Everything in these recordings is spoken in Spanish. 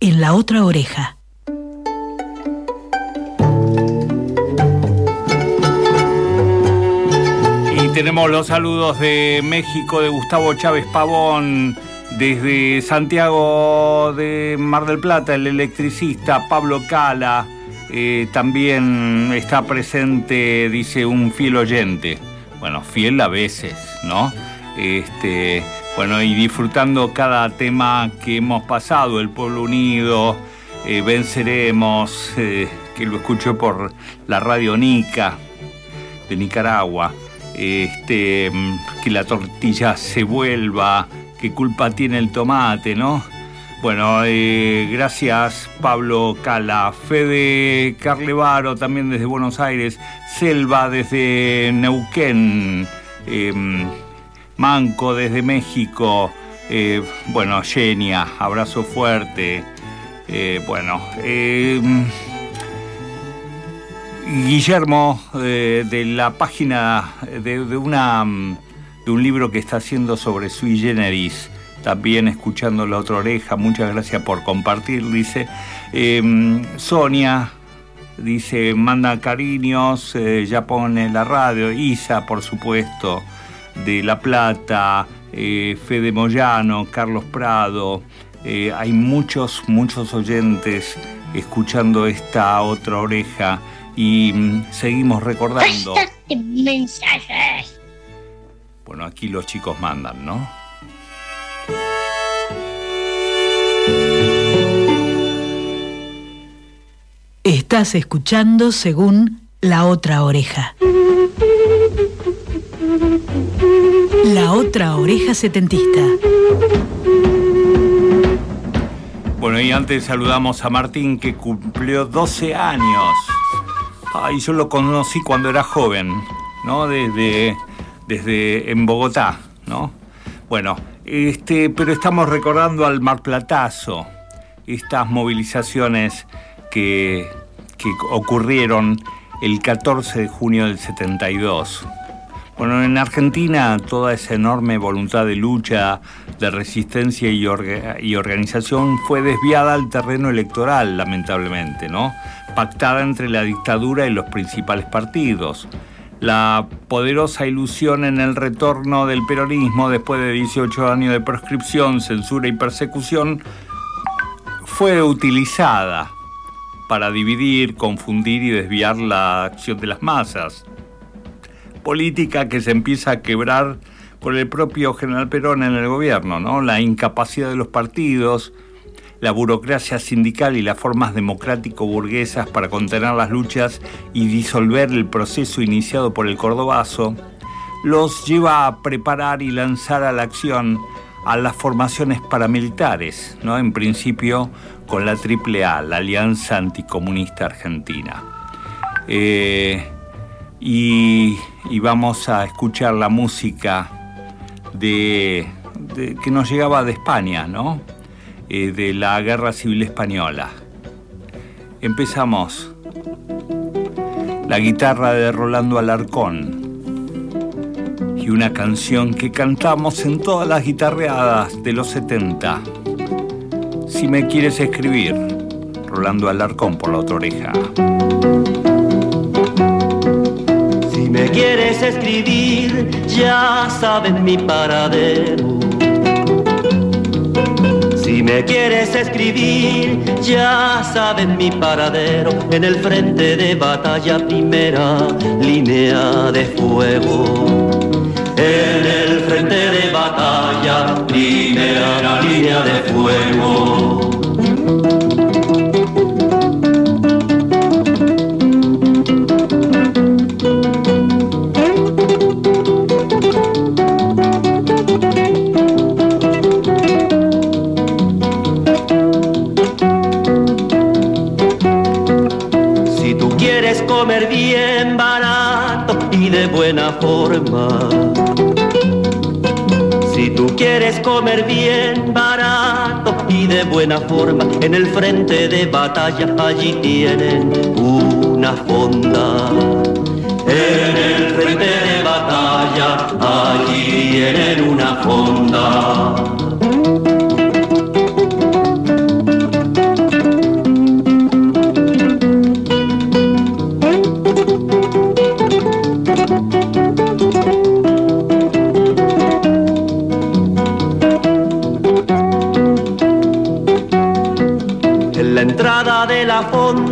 en la otra oreja. Y tenemos los saludos de México de Gustavo Chávez Pavón, desde Santiago de Mar del Plata, el electricista Pablo Cala, eh, también está presente, dice un fiel oyente. Bueno, fiel a veces, ¿no? Este, bueno, y disfrutando cada tema que hemos pasado, el pueblo unido, eh, venceremos, eh, que lo escucho por la radio Nica de Nicaragua, este, que la tortilla se vuelva, qué culpa tiene el tomate, ¿no? Bueno, eh, gracias Pablo Cala, Fede Carlevaro también desde Buenos Aires, Selva desde Neuquén, em, Manco desde México, eh, bueno, Genia, abrazo fuerte, eh, bueno, em, Guillermo de la página de, una, de un libro que está haciendo sobre sui generis, también escuchando la otra oreja, muchas gracias por compartir, dice. Sonia dice, manda cariños, eh, ya pone la radio, Isa, por supuesto, de La Plata, eh, Fede Moyano, Carlos Prado, eh, hay muchos, muchos oyentes escuchando esta otra oreja y mm, seguimos recordando. mensajes! Bueno, aquí los chicos mandan, ¿no? Estás escuchando según La Otra Oreja. La Otra Oreja Setentista. Bueno, y antes saludamos a Martín que cumplió 12 años. Ay, yo lo conocí cuando era joven, ¿no? Desde, desde en Bogotá, ¿no? Bueno, este, pero estamos recordando al Marplatazo, estas movilizaciones que, que ocurrieron el 14 de junio del 72. Bueno, en Argentina toda esa enorme voluntad de lucha, de resistencia y, y, organización fue desviada al terreno electoral, lamentablemente, ¿no? Pactada entre la dictadura y los principales partidos. La poderosa ilusión en el retorno del peronismo después de 18 años de proscripción, censura y persecución fue utilizada para dividir, confundir y desviar la acción de las masas. Política que se empieza a quebrar por el propio general Perón en el gobierno, ¿no? La incapacidad de los partidos, la burocracia sindical y las formas democrático-burguesas para contener las luchas y disolver el proceso iniciado por el Cordobazo, los lleva a preparar y lanzar a la acción a las formaciones paramilitares, ¿no? En principio con la AAA, la Alianza Anticomunista Argentina. Eh, y, vamos a escuchar la música de, que nos llegaba de España, ¿no? Eh, de la Guerra Civil Española. Empezamos. La guitarra de Rolando Alarcón y una canción que cantamos en todas las guitarreadas de los 70 si me quieres escribir, Rolando Alarcón por la otra oreja. Si me quieres escribir, ya sabes mi paradero. Si me quieres escribir, ya sabes mi paradero en el frente de batalla primera, línea de fuego. En el frente de batalla, primera línea de fuego. Forma. Si tú quieres comer bien barato y de buena forma, en el frente de batalla allí tienen una fonda. En el frente de batalla allí tienen una fonda.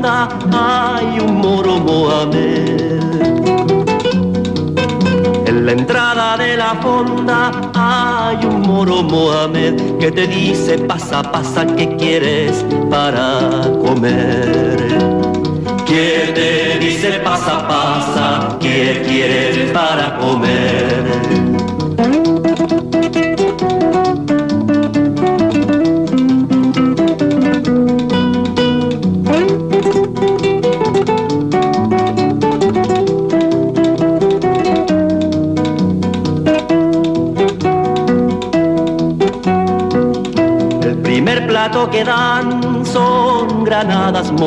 Hay un moro Mohamed. En la entrada de la fonda hay un moro Mohamed que te dice pasa, pasa, ¿qué quieres para comer? Que te dice pasa, pasa, ¿qué quieres para comer?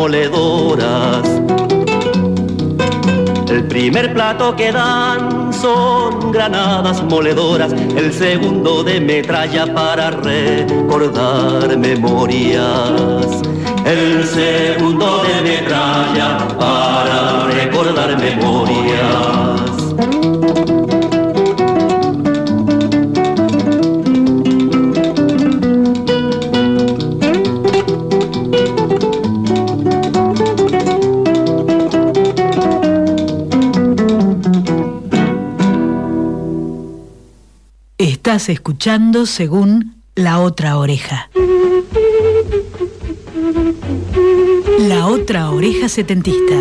Granadas moledoras. El primer plato que dan son granadas moledoras, el segundo de metralla para recordar memorias. El segundo de metralla para recordar memorias. Estás escuchando según La Otra Oreja. La Otra Oreja Setentista.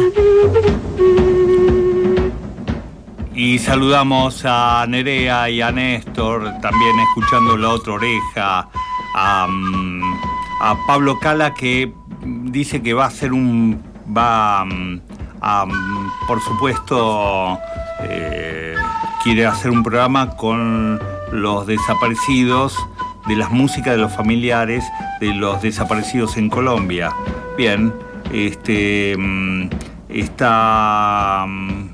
Y saludamos a Nerea y a Néstor, también escuchando La Otra Oreja, a, mm, Pablo Cala que dice que va a hacer un... va mm, a, mm, por supuesto, eh, quiere hacer un programa con los desaparecidos, de las músicas de los familiares de los desaparecidos en Colombia. Bien, este mm, está mm,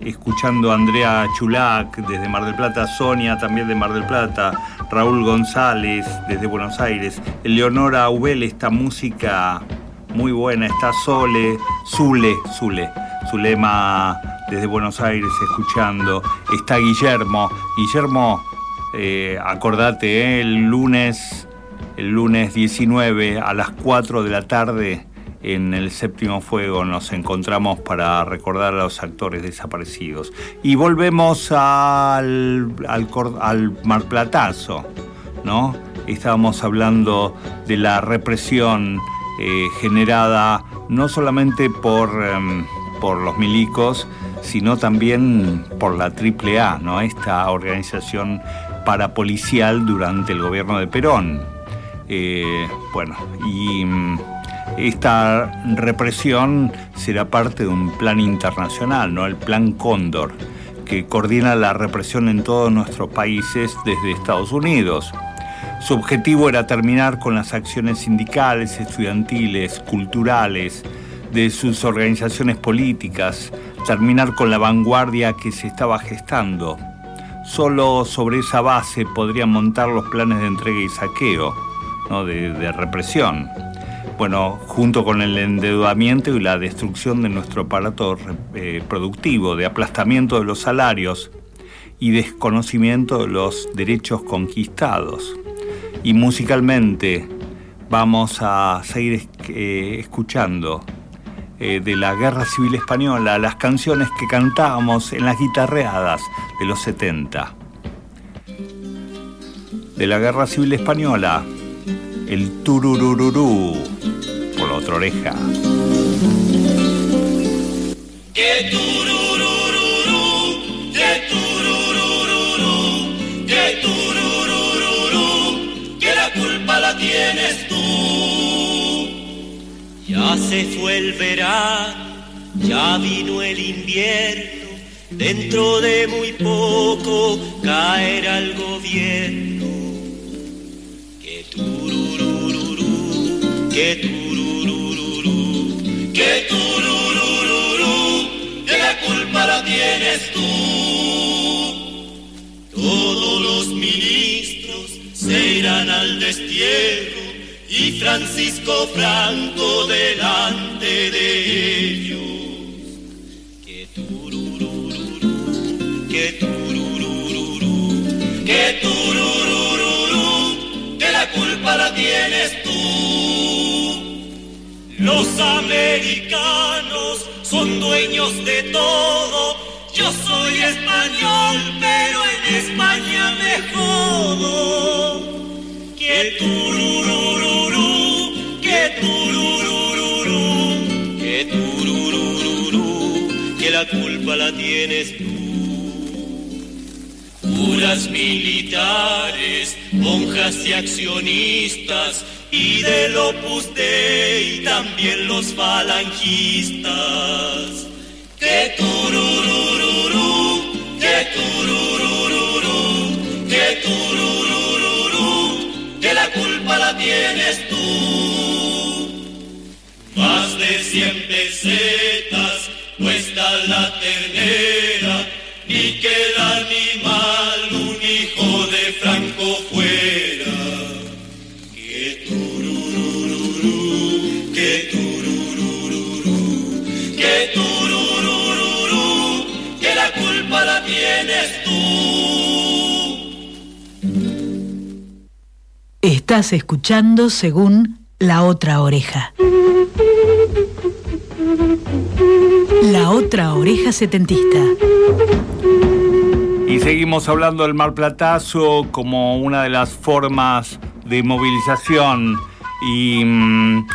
escuchando Andrea Chulac desde Mar del Plata, Sonia también de Mar del Plata, Raúl González desde Buenos Aires, Eleonora Ubel, esta música muy buena, está Sole, Zule, Zule, Zulema desde Buenos Aires escuchando, está Guillermo, Guillermo eh, acordate, eh, el lunes, el lunes 19 a las 4 de la tarde en el séptimo fuego nos encontramos para recordar a los actores desaparecidos. Y volvemos al, al, al marplatazo, ¿no? Estábamos hablando de la represión eh, generada no solamente por, em, por los milicos, sino también por la AAA, ¿no? esta organización parapolicial durante el gobierno de Perón. Eh, bueno, y mm, esta represión será parte de un plan internacional, ¿no? el Plan Cóndor, que coordina la represión en todos nuestros países desde Estados Unidos. Su objetivo era terminar con las acciones sindicales, estudiantiles, culturales, de sus organizaciones políticas, terminar con la vanguardia que se estaba gestando Solo sobre esa base podrían montar los planes de entrega y saqueo, de, represión. Bueno, junto con el endeudamiento y la destrucción de nuestro aparato eh, productivo, de aplastamiento de los salarios y desconocimiento de los derechos conquistados. Y musicalmente vamos a seguir eh, escuchando eh, de la Guerra Civil Española, las canciones que cantábamos en las guitarreadas de los 70. De la Guerra Civil Española, el tururururú por la otra oreja. Que tienes. Ya se fue el verano Ya vino el invierno, dentro de muy poco caerá el gobierno. Que tururururú, que tururururú, que tururururú, que la culpa la tienes tú. Todos los ministros se irán al destierro Francisco Franco delante de ellos. Que tururururú, que tururururú, que tururururú, que la culpa la tienes tú. Los americanos son dueños de todo. Yo soy español, pero en España me jodo. Que tururururú, tienes tú. Curas militares, monjas y accionistas, y del Opus Dei también los falangistas. Que tururururú, que tururururú, que tururururú, que la culpa la tienes tú. Más de cien pesetas la ternera, ni que el animal un hijo de Franco fuera. Que tururururú, que tururururú, que tururururú, que la culpa la tienes tú. Estás escuchando según La Otra Oreja. La Otra Oreja Setentista. Y seguimos hablando del marplatazo como una de las formas de movilización y, mm,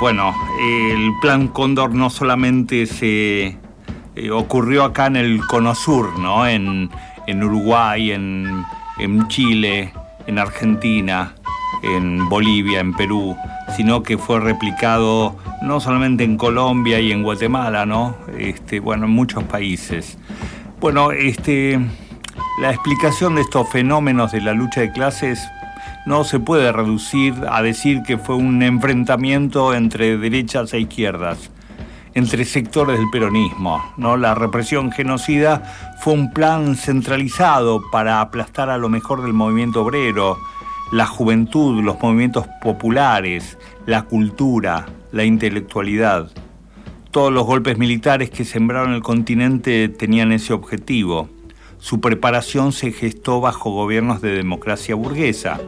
bueno, el plan Cóndor no solamente se eh, ocurrió acá en el Cono Sur, ¿no? En, en Uruguay, en, en Chile, en Argentina, en Bolivia, en Perú, sino que fue replicado no solamente en Colombia y en Guatemala, ¿no? Este, bueno, en muchos países. Bueno, este, la explicación de estos fenómenos de la lucha de clases no se puede reducir a decir que fue un enfrentamiento entre derechas e izquierdas, entre sectores del peronismo. ¿no? La represión genocida fue un plan centralizado para aplastar a lo mejor del movimiento obrero, la juventud, los movimientos populares, la cultura, la intelectualidad. Todos los golpes militares que sembraron el continente tenían ese objetivo. Su preparación se gestó bajo gobiernos de democracia burguesa.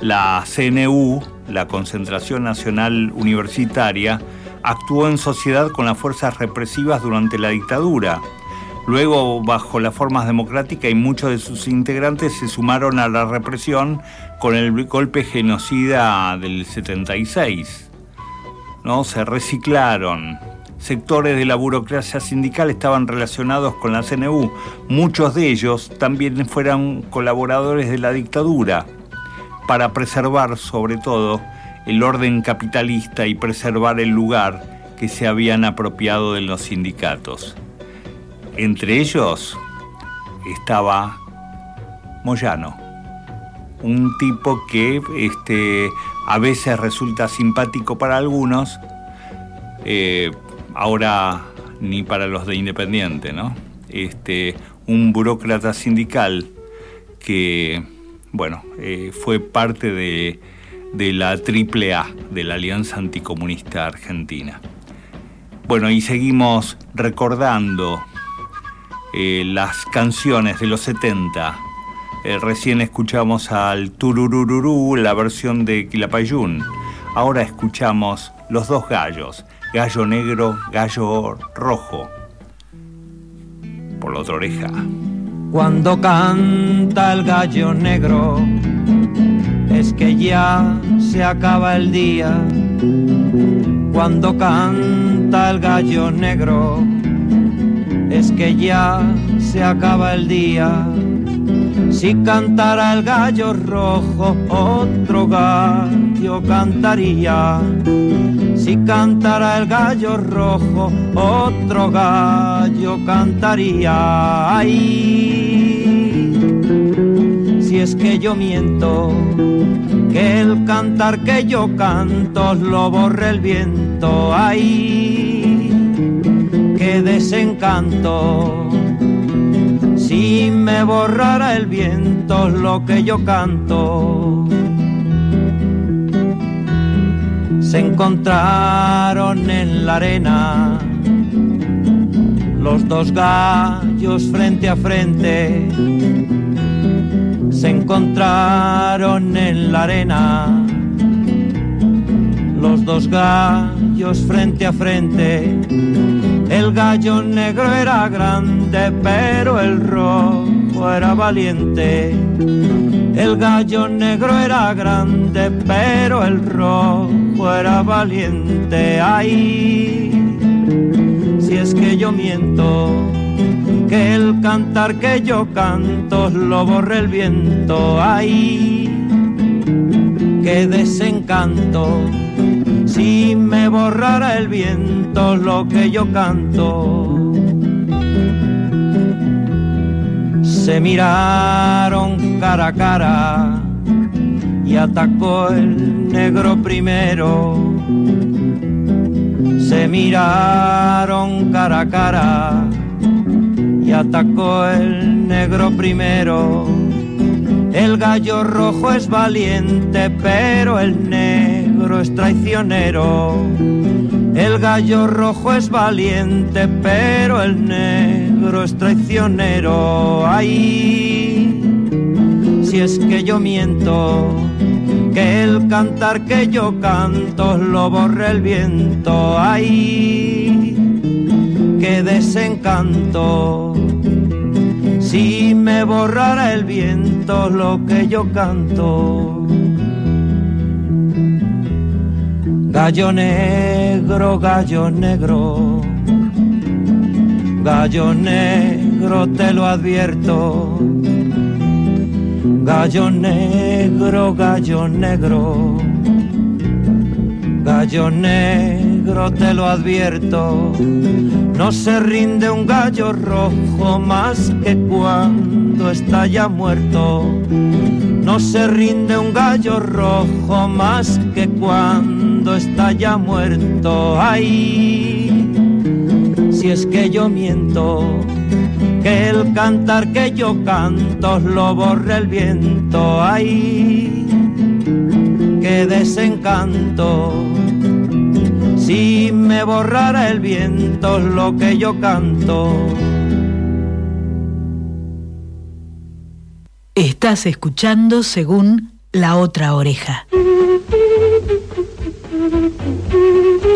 La CNU, la Concentración Nacional Universitaria, actuó en sociedad con las fuerzas represivas durante la dictadura. Luego, bajo las formas democráticas y muchos de sus integrantes se sumaron a la represión con el golpe genocida del 76. ¿No? Se reciclaron. Sectores de la burocracia sindical estaban relacionados con la CNU. Muchos de ellos también fueron colaboradores de la dictadura para preservar sobre todo el orden capitalista y preservar el lugar que se habían apropiado de los sindicatos. Entre ellos estaba Moyano, un tipo que este, a veces resulta simpático para algunos, eh, ahora ni para los de Independiente, ¿no? Este, un burócrata sindical que, bueno, eh, fue parte de, de la AAA, de la Alianza Anticomunista Argentina. Bueno, y seguimos recordando eh, las canciones de los 70. Eh, recién escuchamos al Tururururú, la versión de Quilapayún. Ahora escuchamos los dos gallos, gallo negro, gallo rojo. Por la otra oreja. Cuando canta el gallo negro, es que ya se acaba el día. Cuando canta el gallo negro, es que ya se acaba el día. Si cantara el gallo rojo, otro gallo cantaría. Si cantara el gallo rojo, otro gallo cantaría. Ay, si es que yo miento, que el cantar que yo canto lo borre el viento. Ay, qué desencanto. Si me borrara el viento lo que yo canto. Se encontraron en la arena los dos gallos frente a frente. Se encontraron en la arena los dos gallos frente a frente. El gallo negro era grande, pero el rojo era valiente. El gallo negro era grande, pero el rojo era valiente. Ay, si es que yo miento, que el cantar que yo canto lo borre el viento. Ay, qué desencanto si me borrara el viento lo que yo canto. Se miraron cara a cara y atacó el negro primero. Se miraron cara a cara y atacó el negro primero. El gallo rojo es valiente, pero el negro es traicionero. El gallo rojo es valiente, pero el negro es traicionero. Ay, si es que yo miento, que el cantar que yo canto lo borre el viento. Ay, qué desencanto. Si me borrara el viento lo que yo canto. Gallo negro, gallo negro, gallo negro te lo advierto. Gallo negro, gallo negro, gallo negro te lo advierto. No se rinde un gallo rojo más que cuando está ya muerto. No se rinde un gallo rojo más que cuando está ya muerto. Ay, si es que yo miento, que el cantar que yo canto lo borre el viento. Ay, qué desencanto. Si me borrara el viento lo que yo canto. Estás escuchando según La Otra Oreja.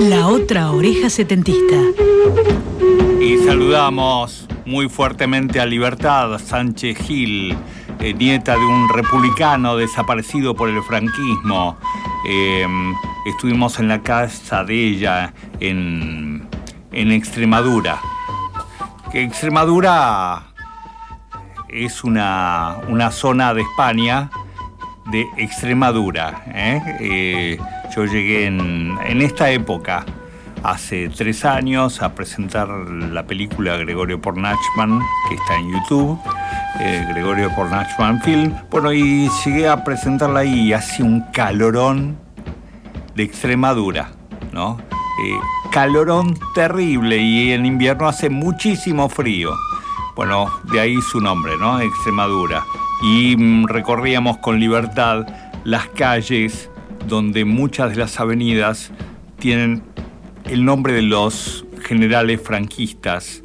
La Otra Oreja Setentista. Y saludamos muy fuertemente a Libertad Sánchez Gil, eh, nieta de un republicano desaparecido por el franquismo. Eh, estuvimos en la casa de ella en, en Extremadura. Extremadura es una, una zona de España de Extremadura. ¿eh? Eh, yo llegué en, en esta época, hace tres años, a presentar la película Gregorio Pornachman, que está en YouTube. eh, Gregorio Pornachman Film. Bueno, y llegué a presentarla ahí y hace un calorón de Extremadura, ¿no? Eh, calorón terrible y en invierno hace muchísimo frío. Bueno, de ahí su nombre, ¿no? Extremadura. Y mm, recorríamos con libertad las calles donde muchas de las avenidas tienen el nombre de los generales franquistas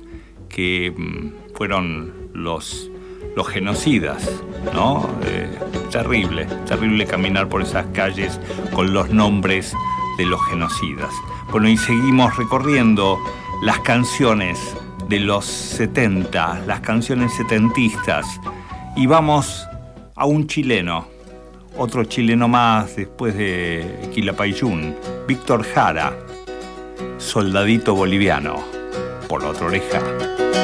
que mm, fueron los, los genocidas, ¿no? Eh, terrible, terrible caminar por esas calles con los nombres de los genocidas. Bueno, y seguimos recorriendo las canciones de los 70, las canciones setentistas, y vamos a un chileno, otro chileno más después de Quilapayún, Víctor Jara, soldadito boliviano, por la otra oreja.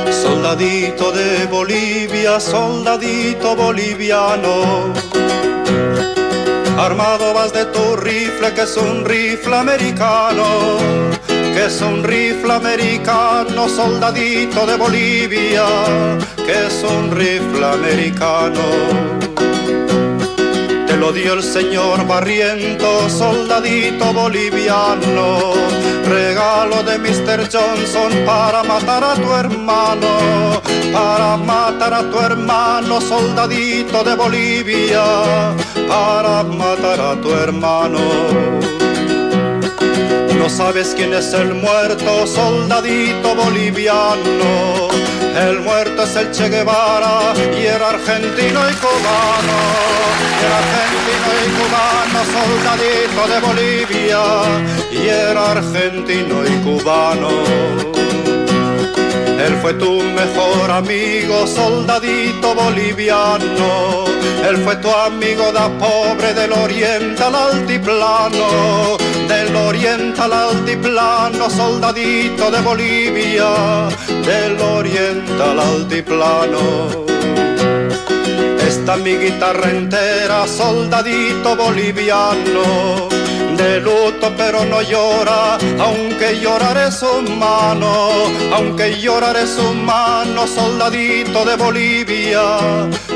Soldadito de Bolivia, soldadito boliviano. Armado vas de tu rifle que es un rifle americano, que es un rifle americano, soldadito de Bolivia, que es un rifle americano lo dio el señor Barriento, soldadito boliviano, regalo de Mr. Johnson para matar a tu hermano, para matar a tu hermano, soldadito de Bolivia, para matar a tu hermano. No sabes quién es el muerto, soldadito boliviano. El muerto es el Che Guevara y era argentino y cubano. Era argentino y cubano, soldadito de Bolivia. Y era argentino y cubano. Él fue tu mejor amigo, soldadito boliviano. Él fue tu amigo da pobre del oriente al altiplano. Del oriente al altiplano, soldadito de Bolivia. Del oriente al altiplano. Esta mi guitarra entera, soldadito boliviano no llora, aunque llorar es humano, aunque llorar es humano, soldadito de Bolivia,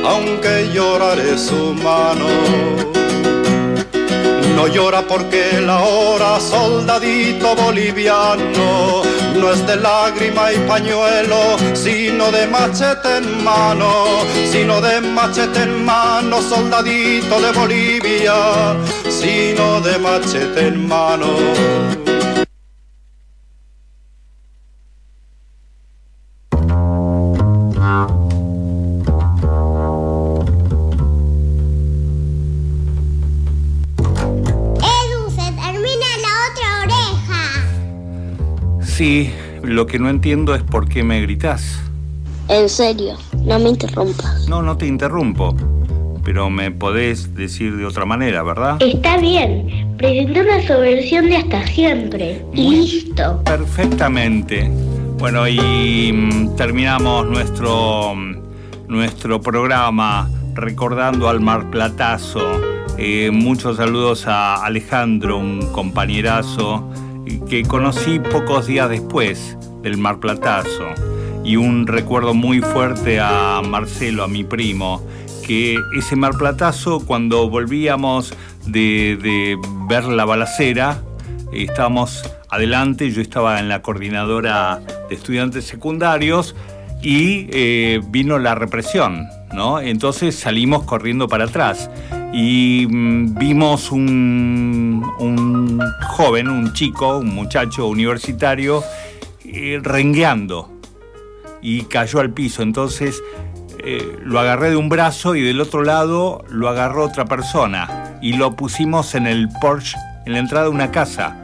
aunque llorar es humano. No llora porque la hora, soldadito boliviano, no es de lágrima y pañuelo, sino de machete en mano, sino de machete en mano, soldadito de Bolivia, sino de machete en mano. Sí, lo que no entiendo es por qué me gritas. En serio, no me interrumpas. No, no te interrumpo. Pero me podés decir de otra manera, ¿verdad? Está bien. Presenta una subversión de hasta siempre. Y listo. Perfectamente. Bueno, y mm, terminamos nuestro, mm, nuestro programa recordando al Mar Platazo. Eh, muchos saludos a Alejandro, un compañerazo que conocí pocos días después del Mar Platazo y un recuerdo muy fuerte a Marcelo, a mi primo, que ese Mar Platazo cuando volvíamos de, ver la balacera, estábamos adelante, yo estaba en la coordinadora de estudiantes secundarios y eh, vino la represión, ¿no? Entonces salimos corriendo para atrás y mm, vimos un, joven, un chico, un muchacho universitario, eh, rengueando y cayó al piso. Entonces eh, lo agarré de un brazo y del otro lado lo agarró otra persona y lo pusimos en el Porsche, en la entrada de una casa.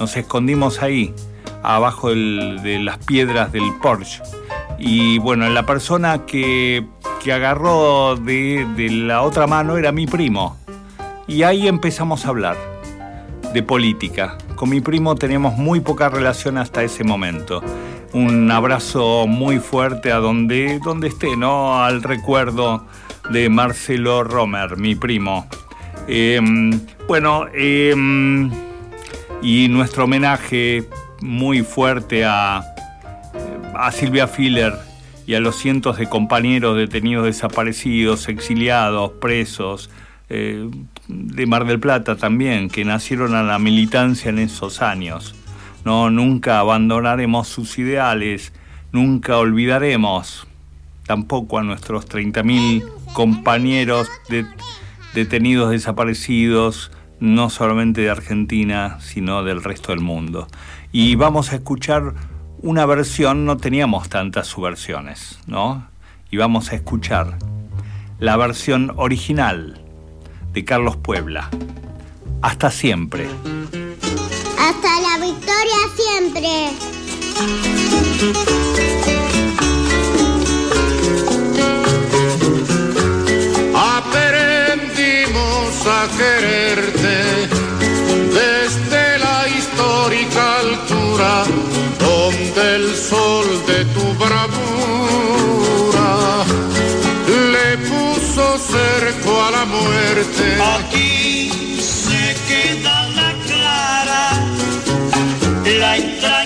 Nos escondimos ahí, abajo de las piedras del Porsche. Y bueno, la persona que que agarró de, la otra mano era mi primo. Y ahí empezamos a hablar de política. Con mi primo teníamos muy poca relación hasta ese momento. Un abrazo muy fuerte a donde, donde esté, ¿no? Al recuerdo de Marcelo Romer, mi primo. Em, bueno, em, y nuestro homenaje muy fuerte a, a Silvia Filler, y a los cientos de compañeros detenidos desaparecidos, exiliados, presos, eh, de Mar del Plata también, que nacieron a la militancia en esos años. No, nunca abandonaremos sus ideales, nunca olvidaremos tampoco a nuestros 30.000 compañeros detenidos desaparecidos, no solamente de Argentina, sino del resto del mundo. Y vamos a escuchar una versión no teníamos tantas subversiones, ¿no? Y vamos a escuchar la versión original de Carlos Puebla. Hasta siempre. Hasta la victoria siempre. Aprendimos a quererte desde la histórica altura del sol de tu bravura le puso cerco a la muerte. Aquí se queda la clara, la entrañable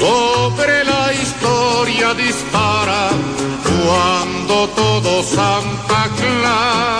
sobre la historia dispara cuando todo Santa Clara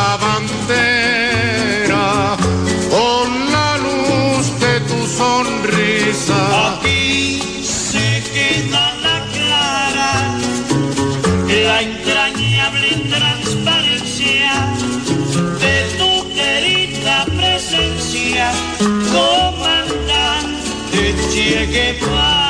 la bandera con la luz de tu sonrisa. Aquí se queda la clara, la entrañable transparencia de tu querida presencia, comandante Che Guevara.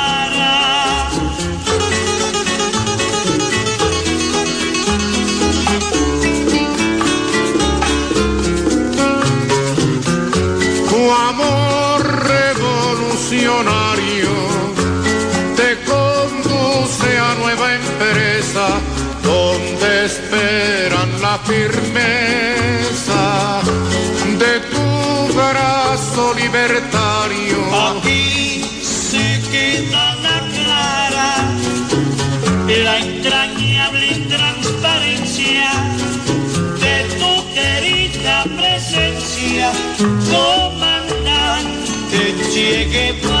Donde esperan la firmeza de tu brazo libertario. Aquí se queda la clara, la entrañable transparencia de tu querida presencia, comandante Che Guevara.